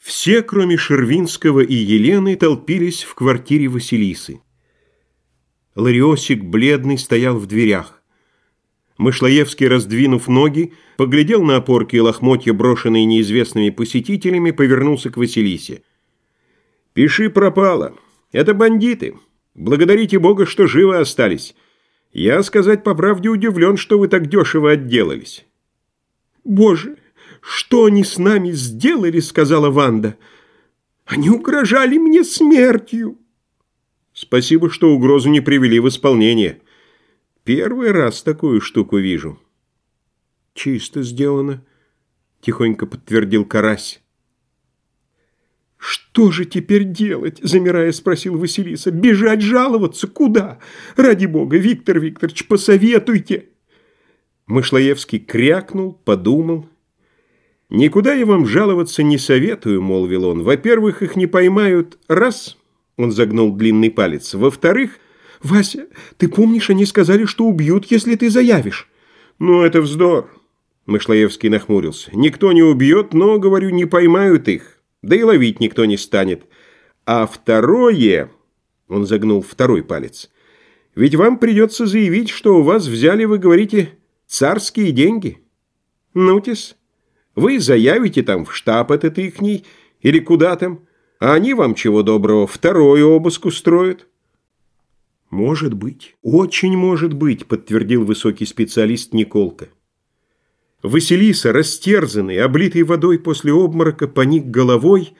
Все, кроме Шервинского и Елены, толпились в квартире Василисы. Лариосик, бледный, стоял в дверях. Мышлоевский, раздвинув ноги, поглядел на опорки и лохмотья, брошенные неизвестными посетителями, повернулся к Василисе. «Пиши пропало. Это бандиты. Благодарите Бога, что живы остались. Я, сказать по правде, удивлен, что вы так дешево отделались». «Боже, что они с нами сделали?» — сказала Ванда. «Они угрожали мне смертью». «Спасибо, что угрозу не привели в исполнение. Первый раз такую штуку вижу». «Чисто сделано», — тихонько подтвердил Карась. «Что же теперь делать?» – замирая спросил Василиса. «Бежать жаловаться? Куда? Ради бога, Виктор Викторович, посоветуйте!» Мышлоевский крякнул, подумал. «Никуда я вам жаловаться не советую», – молвил он. «Во-первых, их не поймают. Раз». Он загнул длинный палец. «Во-вторых...» «Вася, ты помнишь, они сказали, что убьют, если ты заявишь?» «Ну, это вздор», – Мышлоевский нахмурился. «Никто не убьет, но, говорю, не поймают их. Да и ловить никто не станет. А второе...» – он загнул второй палец. «Ведь вам придется заявить, что у вас взяли, вы говорите, Царские деньги. Нутис, вы заявите там в штаб этот ихний или куда там, а они вам чего доброго второй обыск устроят. «Может быть, очень может быть», — подтвердил высокий специалист Николка. Василиса, растерзанный, облитый водой после обморока, поник головой,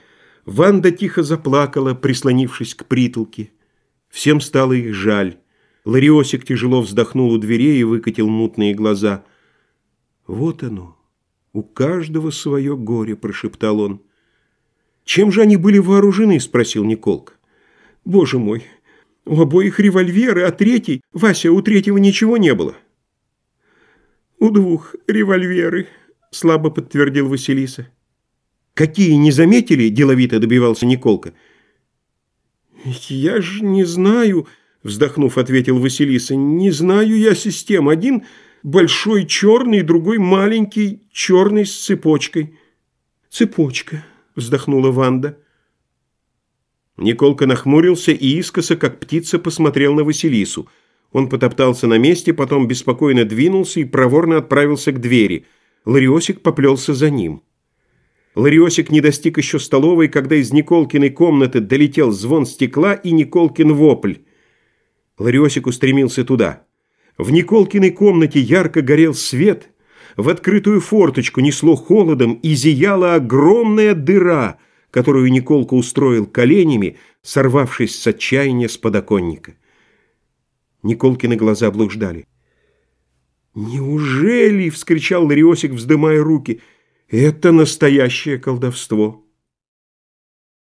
Ванда тихо заплакала, прислонившись к притолке. Всем стало их жаль. Лариосик тяжело вздохнул у дверей и выкатил мутные глаза. «Вот оно, у каждого свое горе», — прошептал он. «Чем же они были вооружены?» — спросил Николка. «Боже мой, у обоих револьверы, а третий... Вася, у третьего ничего не было». «У двух револьверы», — слабо подтвердил Василиса. «Какие, не заметили?» — деловито добивался Николка. «Я ж не знаю...» Вздохнув, ответил Василиса. «Не знаю я систем. Один большой черный, другой маленький черный с цепочкой». «Цепочка», — вздохнула Ванда. Николка нахмурился и искоса, как птица, посмотрел на Василису. Он потоптался на месте, потом беспокойно двинулся и проворно отправился к двери. Лариосик поплелся за ним. Лариосик не достиг еще столовой, когда из Николкиной комнаты долетел звон стекла и Николкин вопль. Лариосик устремился туда. В Николкиной комнате ярко горел свет, в открытую форточку несло холодом и зияла огромная дыра, которую Николка устроил коленями, сорвавшись с отчаяния с подоконника. Николкины глаза блуждали. «Неужели?» — вскричал Лариосик, вздымая руки. «Это настоящее колдовство!»